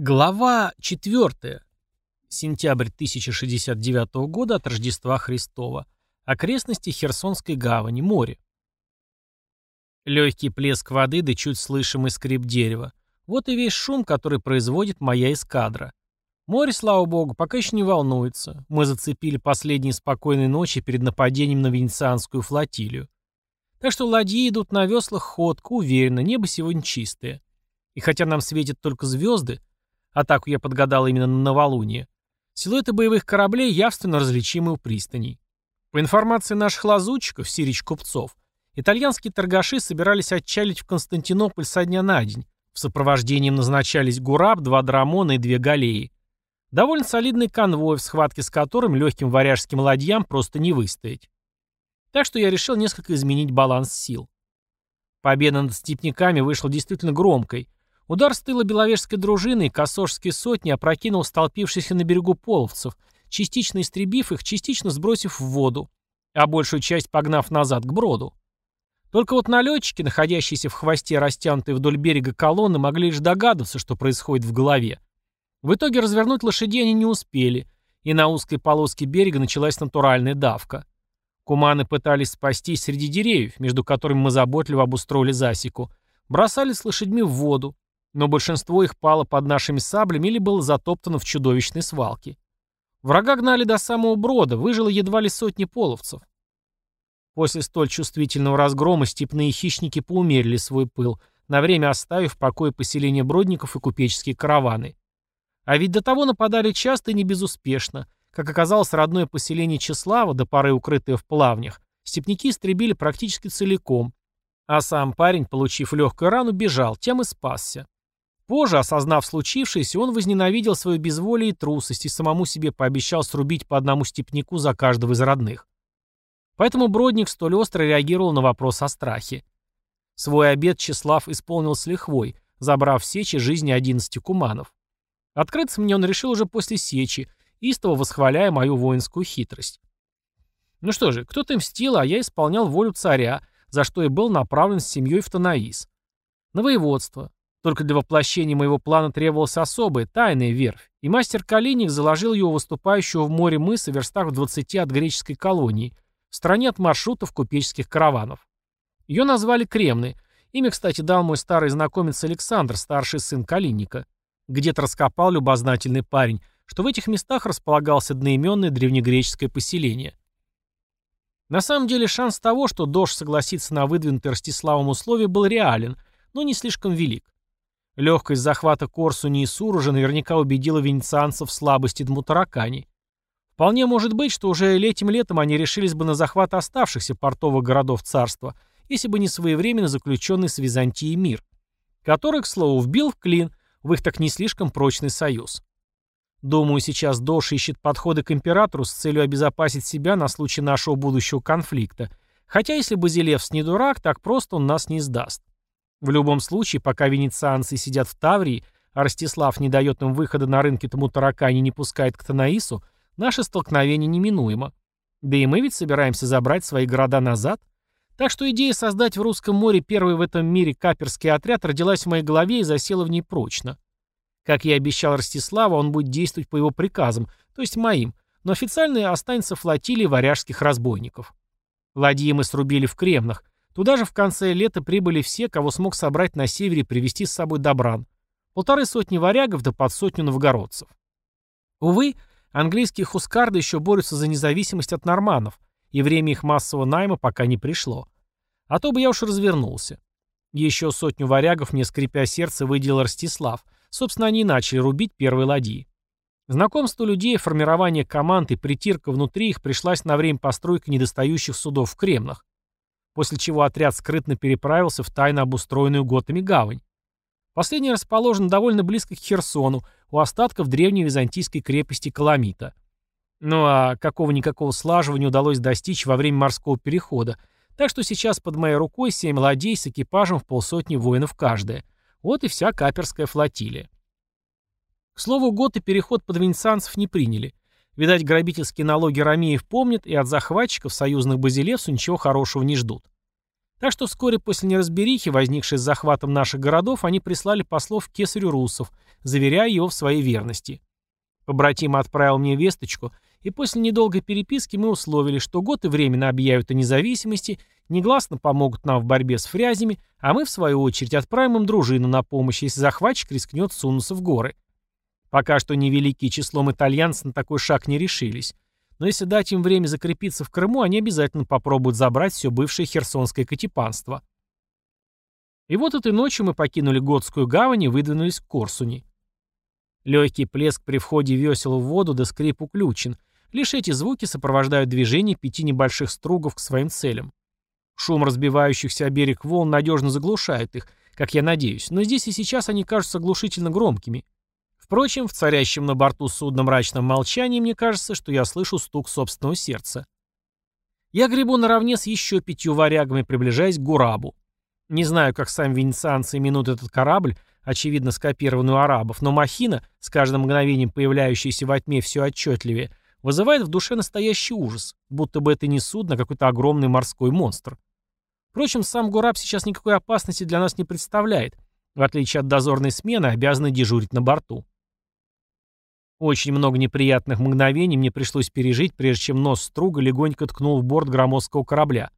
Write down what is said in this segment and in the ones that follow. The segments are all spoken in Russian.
Глава 4. Сентябрь 1069 года от Рождества Христова. Окрестности Херсонской гавани, море. Легкий плеск воды да чуть слышимый скрип дерева. Вот и весь шум, который производит моя эскадра. Море, слава богу, пока еще не волнуется. Мы зацепили последние спокойные ночи перед нападением на венецианскую флотилию. Так что ладьи идут на веслах ходко, уверенно, небо сегодня чистое. И хотя нам светят только звезды, Атаку я подгадал именно на новолуние. Силуэты боевых кораблей явственно различимы у пристаней. По информации наших лазутчиков, сирич-купцов, итальянские торгаши собирались отчалить в Константинополь со дня на день. В сопровождении назначались Гураб, два драмона и две галеи. Довольно солидный конвой, в схватке с которым легким варяжским ладьям просто не выстоять. Так что я решил несколько изменить баланс сил. Победа над степняками вышла действительно громкой, Удар с тыла беловежской дружины и косожские сотни опрокинул столпившихся на берегу половцев, частично истребив их, частично сбросив в воду, а большую часть погнав назад к броду. Только вот налетчики, находящиеся в хвосте растянутой вдоль берега колонны, могли лишь догадываться, что происходит в голове. В итоге развернуть лошадей они не успели, и на узкой полоске берега началась натуральная давка. Куманы пытались спастись среди деревьев, между которыми мы заботливо обустроили засеку, бросались с лошадьми в воду, но большинство их пало под нашими саблями или было затоптано в чудовищной свалке. Врага гнали до самого брода, выжило едва ли сотни половцев. После столь чувствительного разгрома степные хищники поумерили свой пыл, на время оставив в покое поселения бродников и купеческие караваны. А ведь до того нападали часто и не безуспешно. Как оказалось, родное поселение Чеслава, до поры укрытое в плавнях, степняки истребили практически целиком, а сам парень, получив легкую рану, бежал, тем и спасся. Позже, осознав случившееся, он возненавидел свою безволие и трусость и самому себе пообещал срубить по одному степняку за каждого из родных. Поэтому Бродник столь остро реагировал на вопрос о страхе. Свой обед Числав исполнил с лихвой, забрав сечи жизни 11 куманов. Открыться мне он решил уже после сечи, истово восхваляя мою воинскую хитрость. Ну что же, кто-то мстил, а я исполнял волю царя, за что и был направлен с семьей в Танаис. На воеводство, только для воплощения моего плана требовалась особая, тайная верфь, и мастер Калиник заложил у выступающего в море мыса в верстах в 20 от греческой колонии, в стороне от маршрутов купеческих караванов. Ее назвали Кремны. Имя, кстати, дал мой старый знакомец Александр, старший сын Калинника. Где-то раскопал любознательный парень, что в этих местах располагался одноименное древнегреческое поселение. На самом деле шанс того, что Дож согласится на выдвинутые Ростиславом условия, был реален, но не слишком велик. Легкость захвата Корсуни и Сур уже наверняка убедила венецианцев в слабости Дмутаракани. Вполне может быть, что уже этим летом они решились бы на захват оставшихся портовых городов царства, если бы не своевременно заключенный с Византией мир, который, к слову, вбил в клин в их так не слишком прочный союз. Думаю, сейчас Дош ищет подходы к императору с целью обезопасить себя на случай нашего будущего конфликта, хотя если Базилевс не дурак, так просто он нас не сдаст. В любом случае, пока венецианцы сидят в Таврии, а Ростислав не дает им выхода на рынке тому таракани не пускает к Танаису, наше столкновение неминуемо. Да и мы ведь собираемся забрать свои города назад. Так что идея создать в Русском море первый в этом мире каперский отряд родилась в моей голове и засела в ней прочно. Как я обещал Ростиславу, он будет действовать по его приказам, то есть моим, но официально останется флотилией варяжских разбойников. Ладьи мы срубили в Кремнах, Туда же в конце лета прибыли все, кого смог собрать на севере и привезти с собой добран. Полторы сотни варягов да под сотню новгородцев. Увы, английские хускарды еще борются за независимость от норманов, и время их массового найма пока не пришло. А то бы я уж развернулся. Еще сотню варягов мне, скрипя сердце, выделил Ростислав. Собственно, они и начали рубить первые ладьи. Знакомство людей, формирование команд и притирка внутри их пришлась на время постройки недостающих судов в Кремнах после чего отряд скрытно переправился в тайно обустроенную готами гавань. Последний расположен довольно близко к Херсону, у остатков древней византийской крепости Каламита. Ну а какого-никакого слаживания удалось достичь во время морского перехода, так что сейчас под моей рукой семь ладей с экипажем в полсотни воинов каждая. Вот и вся каперская флотилия. К слову, готы переход под венецианцев не приняли. Видать, грабительские налоги Ромеев помнят и от захватчиков союзных базилевсу ничего хорошего не ждут. Так что вскоре после неразберихи, возникшей с захватом наших городов, они прислали послов к кесарю русов, заверяя его в своей верности. Побратим отправил мне весточку, и после недолгой переписки мы условили, что год и временно объявят о независимости, негласно помогут нам в борьбе с фрязями, а мы, в свою очередь, отправим им дружину на помощь, если захватчик рискнет сунуться в горы. Пока что невеликие числом итальянцев на такой шаг не решились. Но если дать им время закрепиться в Крыму, они обязательно попробуют забрать все бывшее херсонское катепанство. И вот этой ночью мы покинули Готскую гавань и выдвинулись к Корсуни. Легкий плеск при входе весел в воду до скрип уключен. Лишь эти звуки сопровождают движение пяти небольших стругов к своим целям. Шум разбивающихся о берег волн надежно заглушает их, как я надеюсь, но здесь и сейчас они кажутся оглушительно громкими. Впрочем, в царящем на борту судна мрачном молчании мне кажется, что я слышу стук собственного сердца. Я гребу наравне с еще пятью варягами, приближаясь к Гурабу. Не знаю, как сами венецианцы именуют этот корабль, очевидно скопированный у арабов, но махина, с каждым мгновением появляющаяся во тьме все отчетливее, вызывает в душе настоящий ужас, будто бы это не судно, а какой-то огромный морской монстр. Впрочем, сам Гураб сейчас никакой опасности для нас не представляет, в отличие от дозорной смены, обязанной дежурить на борту. Очень много неприятных мгновений мне пришлось пережить, прежде чем нос струга легонько ткнул в борт громоздкого корабля.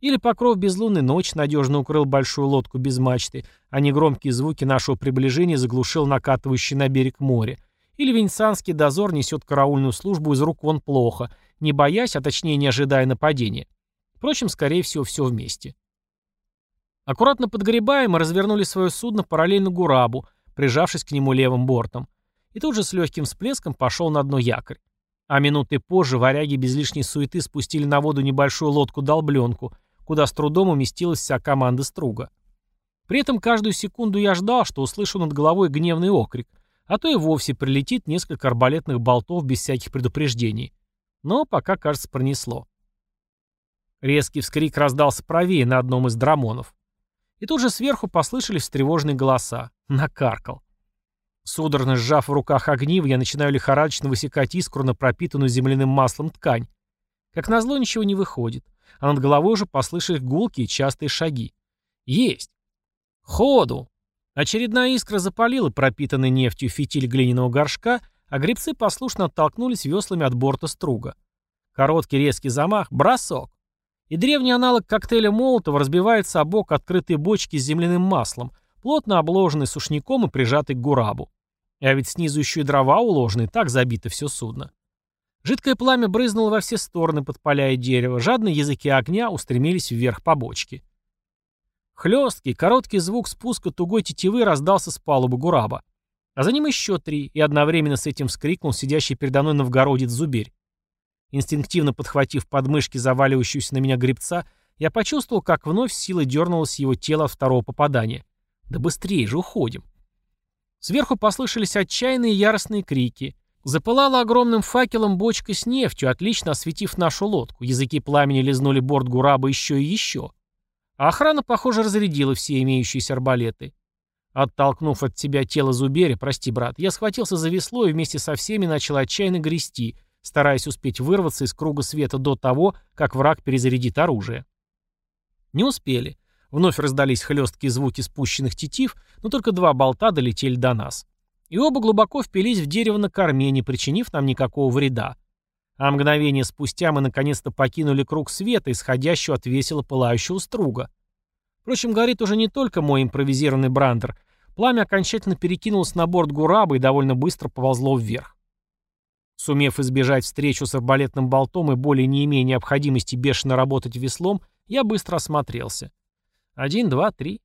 Или покров безлунной ночи надежно укрыл большую лодку без мачты, а негромкие звуки нашего приближения заглушил накатывающий на берег море. Или венецианский дозор несет караульную службу из рук вон плохо, не боясь, а точнее не ожидая нападения. Впрочем, скорее всего, все вместе. Аккуратно подгребая, мы развернули свое судно параллельно Гурабу, прижавшись к нему левым бортом. И тут же с легким всплеском пошел на дно якорь. А минуты позже варяги без лишней суеты спустили на воду небольшую лодку-долбленку, куда с трудом уместилась вся команда струга. При этом каждую секунду я ждал, что услышу над головой гневный окрик, а то и вовсе прилетит несколько арбалетных болтов без всяких предупреждений. Но пока, кажется, пронесло. Резкий вскрик раздался правее на одном из драмонов. И тут же сверху послышались встревоженные голоса. Накаркал. Судорожно сжав в руках огниво, я начинаю лихорадочно высекать искру на пропитанную земляным маслом ткань. Как назло, ничего не выходит а над головой уже послышались гулки и частые шаги. Есть! Ходу! Очередная искра запалила пропитанный нефтью фитиль глиняного горшка, а гребцы послушно оттолкнулись веслами от борта струга. Короткий резкий замах, бросок. И древний аналог коктейля Молотова разбивается о бок открытой бочки с земляным маслом, плотно обложенный сушняком и прижатый к гурабу. А ведь снизу еще и дрова уложены, так забито все судно. Жидкое пламя брызнуло во все стороны, подпаляя дерево. Жадные языки огня устремились вверх по бочке. Хлесткий, короткий звук спуска тугой тетивы раздался с палубы Гураба. А за ним еще три, и одновременно с этим вскрикнул сидящий передо мной новгородец Зуберь. Инстинктивно подхватив подмышки заваливающуюся на меня гребца, я почувствовал, как вновь силой дернулось его тело от второго попадания. «Да быстрее же, уходим!» Сверху послышались отчаянные яростные крики. Запылала огромным факелом бочка с нефтью, отлично осветив нашу лодку. Языки пламени лизнули борт Гураба еще и еще. А охрана, похоже, разрядила все имеющиеся арбалеты. Оттолкнув от себя тело Зуберя, прости, брат, я схватился за весло и вместе со всеми начал отчаянно грести, стараясь успеть вырваться из круга света до того, как враг перезарядит оружие. Не успели. Вновь раздались хлесткие звуки спущенных тетив, но только два болта долетели до нас. И оба глубоко впились в дерево на корме, не причинив нам никакого вреда. А мгновение спустя мы наконец-то покинули круг света, исходящего от весело пылающего струга. Впрочем, горит уже не только мой импровизированный брандер. Пламя окончательно перекинулось на борт Гураба и довольно быстро поползло вверх. Сумев избежать встречу с арбалетным болтом и более не имея необходимости бешено работать веслом, я быстро осмотрелся. Один, два, три.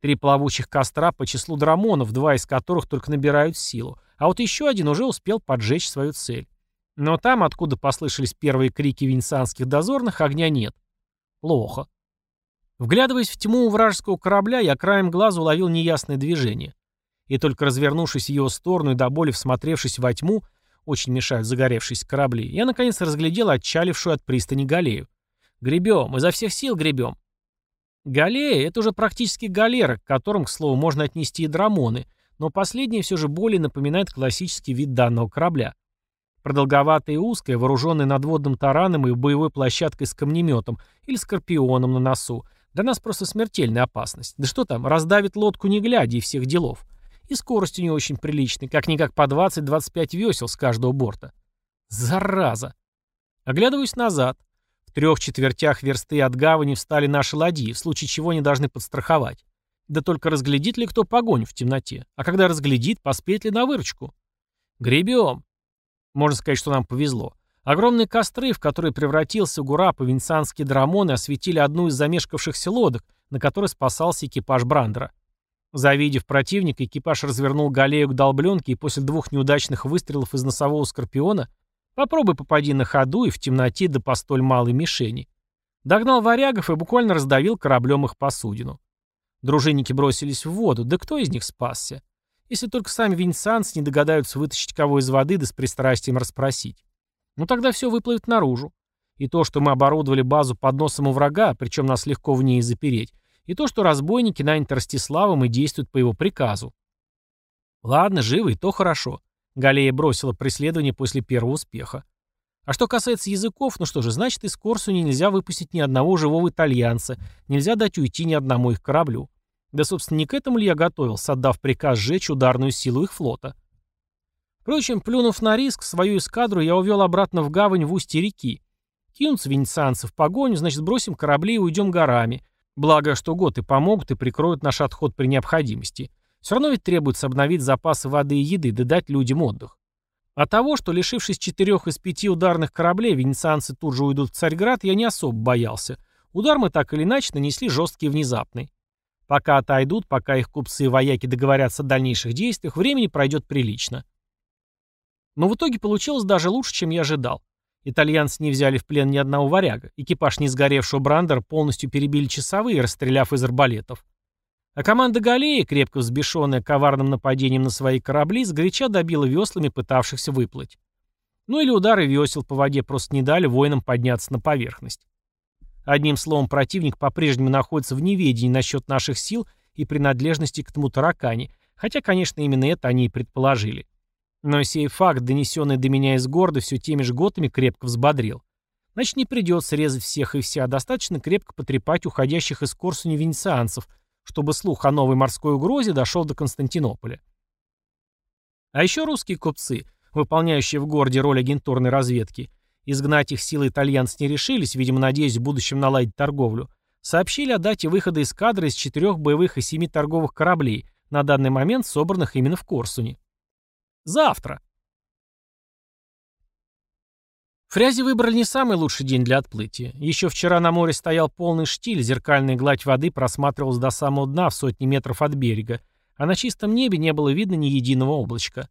Три плавучих костра по числу драмонов, два из которых только набирают силу, а вот еще один уже успел поджечь свою цель. Но там, откуда послышались первые крики венецианских дозорных, огня нет. Плохо. Вглядываясь в тьму у вражеского корабля, я краем глаза уловил неясное движение. И только развернувшись в его сторону и до боли всмотревшись во тьму, очень мешают загоревшиеся корабли, я наконец разглядел отчалившую от пристани галею. Гребем, изо всех сил гребем. Галея — это уже практически галера, к которым, к слову, можно отнести и драмоны, но последнее все же более напоминает классический вид данного корабля. Продолговатая и узкая, вооруженная надводным тараном и боевой площадкой с камнеметом или скорпионом на носу, Для нас просто смертельная опасность. Да что там, раздавит лодку не глядя и всех делов. И скорость у нее очень приличная, как-никак по 20-25 весел с каждого борта. Зараза! Оглядываюсь назад. Трех четвертях версты от гавани встали наши ладьи, в случае чего они должны подстраховать. Да только разглядит ли кто погоню в темноте? А когда разглядит, поспеет ли на выручку? Гребем. Можно сказать, что нам повезло. Огромные костры, в которые превратился Гурап и венецианские дромоны, осветили одну из замешкавшихся лодок, на которой спасался экипаж Брандера. Завидев противника, экипаж развернул галею к долбленке и после двух неудачных выстрелов из носового скорпиона попробуй попади на ходу и в темноте до по столь малой мишени. Догнал варягов и буквально раздавил кораблем их посудину. Дружинники бросились в воду, да кто из них спасся? Если только сами венецианцы не догадаются вытащить кого из воды да с пристрастием расспросить. Ну тогда все выплывет наружу. И то, что мы оборудовали базу под носом у врага, причем нас легко в ней запереть, и то, что разбойники наняты Ростиславом и действуют по его приказу. Ладно, живы, то хорошо. Галея бросила преследование после первого успеха. А что касается языков, ну что же, значит, из Корсуни нельзя выпустить ни одного живого итальянца, нельзя дать уйти ни одному их кораблю. Да, собственно, не к этому ли я готовился, отдав приказ сжечь ударную силу их флота. Впрочем, плюнув на риск, свою эскадру я увел обратно в гавань в устье реки. Кинутся венецианцы в погоню, значит, бросим корабли и уйдем горами, Благо, что готы помогут и прикроют наш отход при необходимости. Все равно ведь требуется обновить запасы воды и еды, да дать людям отдых. А того, что, лишившись четырех из пяти ударных кораблей, венецианцы тут же уйдут в Царьград, я не особо боялся. Удар мы так или иначе нанесли жесткий и внезапный. Пока отойдут, пока их купцы и вояки договорятся о дальнейших действиях, времени пройдет прилично. Но в итоге получилось даже лучше, чем я ожидал. Итальянцы не взяли в плен ни одного варяга. Экипаж не сгоревшего Брандера полностью перебили часовые, расстреляв из арбалетов. А команда Галеи, крепко взбешенная коварным нападением на свои корабли, сгоряча добила веслами пытавшихся выплыть. Ну или удары весел по воде просто не дали воинам подняться на поверхность. Одним словом, противник по-прежнему находится в неведении насчет наших сил и принадлежности к тому таракане, хотя, конечно, именно это они и предположили. Но сей факт, донесенный до меня из города, все теми же готами крепко взбодрил. Значит, не придется резать всех и вся, достаточно крепко потрепать уходящих из Корсуни венецианцев, чтобы слух о новой морской угрозе дошел до Константинополя. А еще русские купцы, выполняющие в городе роль агентурной разведки, изгнать их силы итальянцы не решились, видимо, надеясь в будущем наладить торговлю, сообщили о дате выхода эскадры из четырех боевых и семи торговых кораблей, на данный момент собранных именно в Корсуне. Завтра. Фрязи выбрали не самый лучший день для отплытия. Еще вчера на море стоял полный штиль, зеркальная гладь воды просматривалась до самого дна в сотни метров от берега, а на чистом небе не было видно ни единого облачка.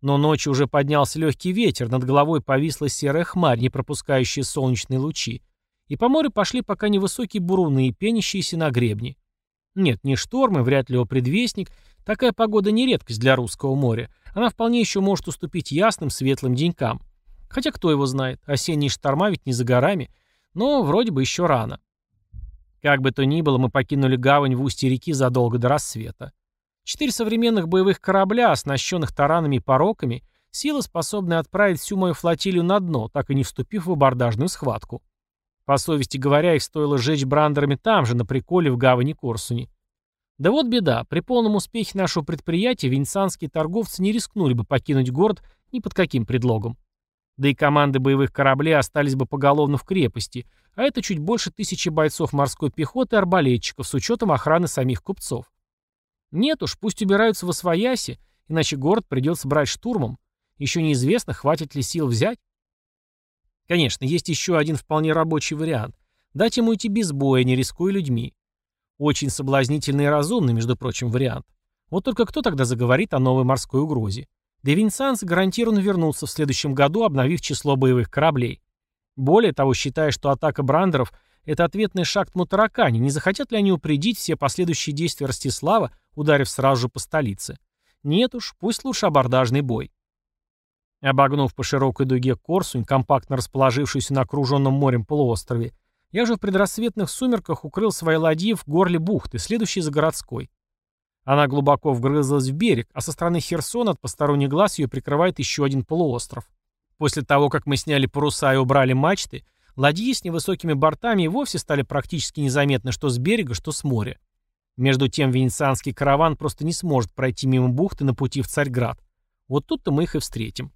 Но ночью уже поднялся легкий ветер, над головой повисла серая хмарь, не пропускающая солнечные лучи, и по морю пошли пока невысокие буруны, пенящиеся на гребне. Нет, не штормы, вряд ли его предвестник, такая погода не редкость для русского моря, она вполне еще может уступить ясным, светлым денькам. Хотя кто его знает, осенние шторма ведь не за горами, но вроде бы еще рано. Как бы то ни было, мы покинули гавань в устье реки задолго до рассвета. Четыре современных боевых корабля, оснащенных таранами и пороками, сила, способная отправить всю мою флотилию на дно, так и не вступив в абордажную схватку. По совести говоря, их стоило сжечь брандерами там же, на приколе в гавани Корсуни. Да вот беда, при полном успехе нашего предприятия венецианские торговцы не рискнули бы покинуть город ни под каким предлогом. Да и команды боевых кораблей остались бы поголовно в крепости, а это чуть больше тысячи бойцов морской пехоты и арбалетчиков с учетом охраны самих купцов. Нет уж, пусть убираются в освояси, иначе город придется брать штурмом. Еще неизвестно, хватит ли сил взять. Конечно, есть еще один вполне рабочий вариант. Дать ему идти без боя, не рискуя людьми. Очень соблазнительный и разумный, между прочим, вариант. Вот только кто тогда заговорит о новой морской угрозе? Венецианцы гарантированно вернутся в следующем году, обновив число боевых кораблей. Более того, считая, что атака брандеров – это ответный шаг к Мутаракане, не захотят ли они упредить все последующие действия Ростислава, ударив сразу же по столице? Нет уж, пусть лучше абордажный бой. Обогнув по широкой дуге Корсунь, компактно расположившуюся на окруженном морем полуострове, я же в предрассветных сумерках укрыл свои ладьи в горле бухты, следующей за городской. Она глубоко вгрызлась в берег, а со стороны Херсона от посторонних глаз ее прикрывает еще один полуостров. После того, как мы сняли паруса и убрали мачты, Ладьи с невысокими бортами и вовсе стали практически незаметны что с берега, что с моря. Между тем венецианский караван просто не сможет пройти мимо бухты на пути в Царьград. Вот тут-то мы их и встретим.